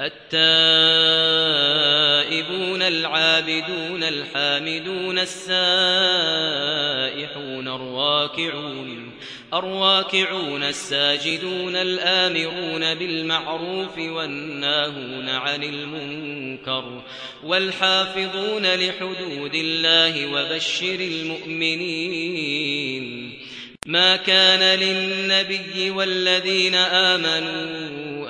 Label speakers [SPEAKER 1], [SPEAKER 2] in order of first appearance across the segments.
[SPEAKER 1] التائبون العابدون الحامدون السائحون الراكعون الراكعون الساجدون الآمرون بالمعروف والناهون عن المنكر والحافظون لحدود الله وبشر المؤمنين ما كان للنبي والذين آمنوا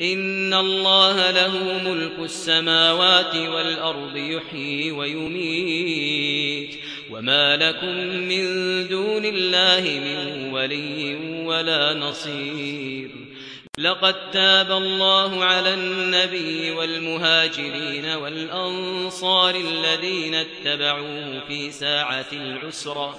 [SPEAKER 1] إن الله له ملك السماوات والأرض يحيي ويميت وما لكم من دون الله من ولي ولا نصير لقد تاب الله على النبي والمهاجرين والأنصار الذين اتبعوه في ساعة العسرة